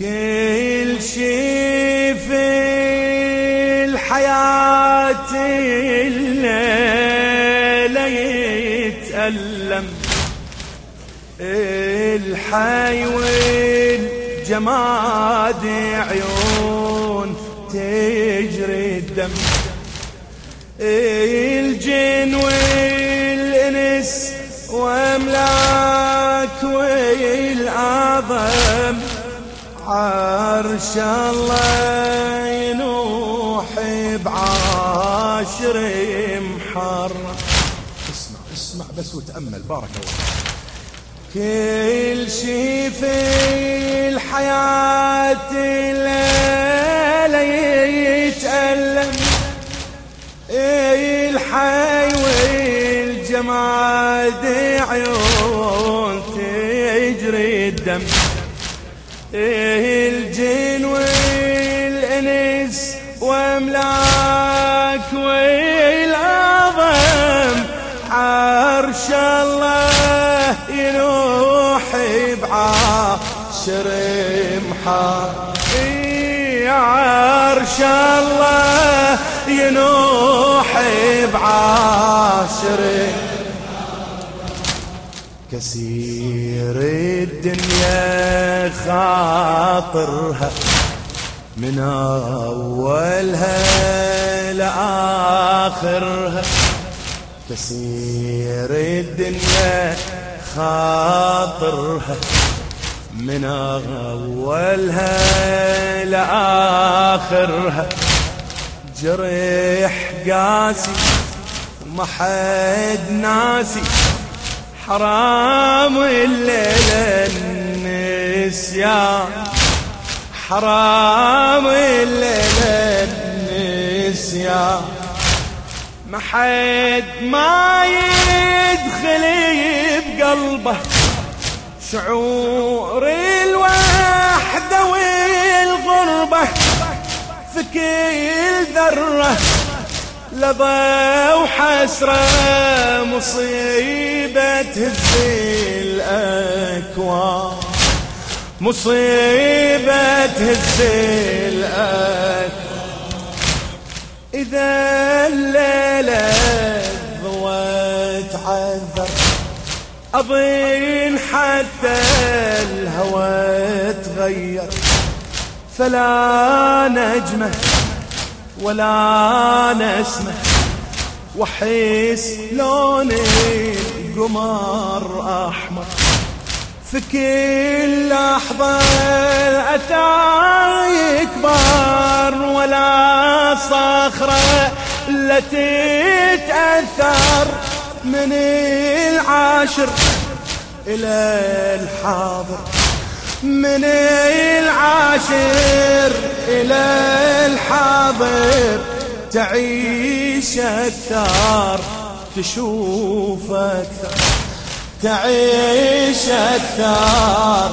كل شي في الحياة الليلة يتألم. الحي والجماد عيون تجري الدم. الجن والإنس وأملاك والأعظم. عرش الله ينوح بعاشر محرم اسمع اسمع بس وتأمل بارك الله كل شي في الحياة الليلة يتألم. الحي والجماد عيون تجري. الدم الجن والإنس وأملاك والعظم عرش الله ينوح بعاشر محار عرش الله ينوح بعاشر كثير الدنيا خاطرها من أولها لآخرها. كثير الدنيا خاطرها من أولها لآخرها. جريح قاسي ما حد ناسي حرام الليلة النسيان حرام الليلة النسيان ما حد ما يدخل بقلبه. شعور الوحدة والغربة. في كل ذرة. لظى وحسرة مصيبة تهز الأكوان. مصيبة تهز الأكوان إذا الليلة ضوت عذر أظن حتى الهوى تغير. فلا نجمة ولا نسمة وحيس لون القمر أحمر. في كل لحظة الأثار يكبر ولا صخرة لا تتأثر من العاشر إلى الحاضر من العاشر إلى الحاضر تعيش أكثر تشوف أكثر. تعيش أكثر.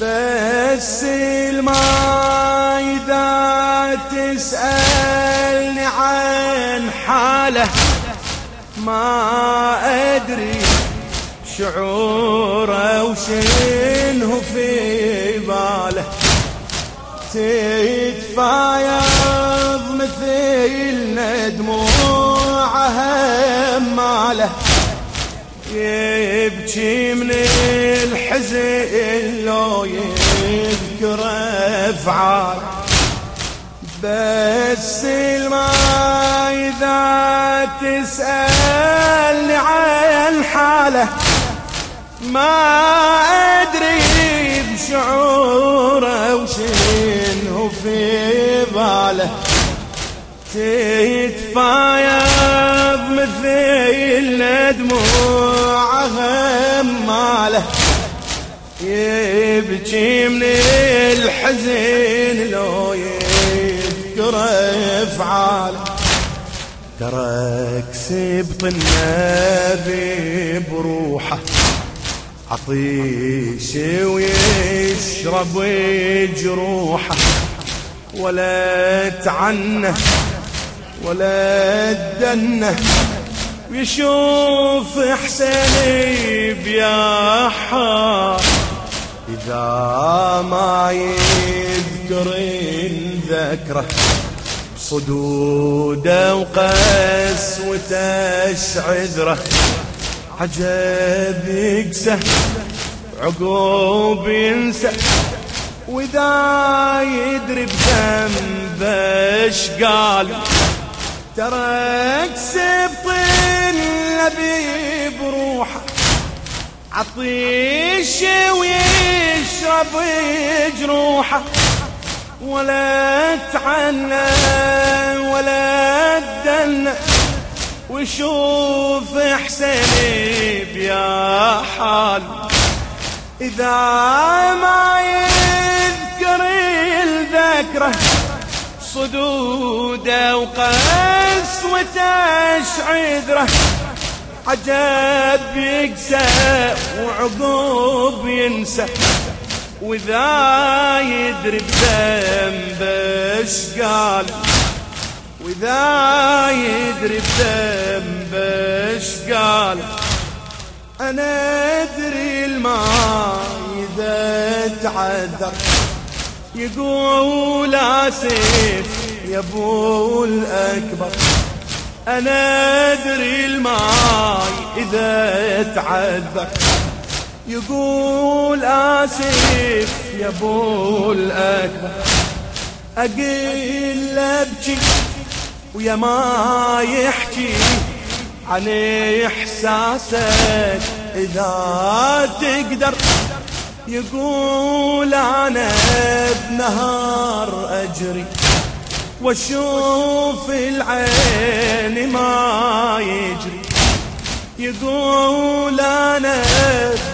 بس الماء إذا تسألني عن حالة ما أدري شعوره وشنه في باله. تتفايض ماله. يبكي من الحزن لو يذكر أفعال. بس الماء إذا تسألني عن حاله ما أدري بشعوره وشنه في باله. تتفايض مثل دموعها ماله. يبكي من الحزن لو يذكر أفعاله. ترك سبط النبي بروحه. عطيش ويشرب جروحه. ولا تعنه ولا تدنه. ويشوف حسين بياحة إذا ما يذكر ذكره صدوده وقسوته عذره عجب يقسى عقوب ينسى. وإذا يدري بذنبه قال ترك سبط النبي بروحه عطيش ويشرب جروحه ولا تعنى ولا تدنى وشوف حسين بيا حال. إذا ما يذكر الذكرى صدوده وقسوته عذره عجب يقسى وعقوب ينسى. وإذا يدري بذنبه قال؟ وإذا يدري بذنبه قال؟ أنا أدري الماء إذا تعذر. يقول آسف يا أبو الأكبر. أنا أدري الماء إذا تعذر يقول آسف يا أبو الأكبر. أقل أبكي ويا ما يحكي عن إحساسك إذا تقدر. يقول أنا بنهار أجري وأشوف العين ما يجري. يقول أنا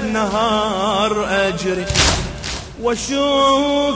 بنهار أجري وأشوف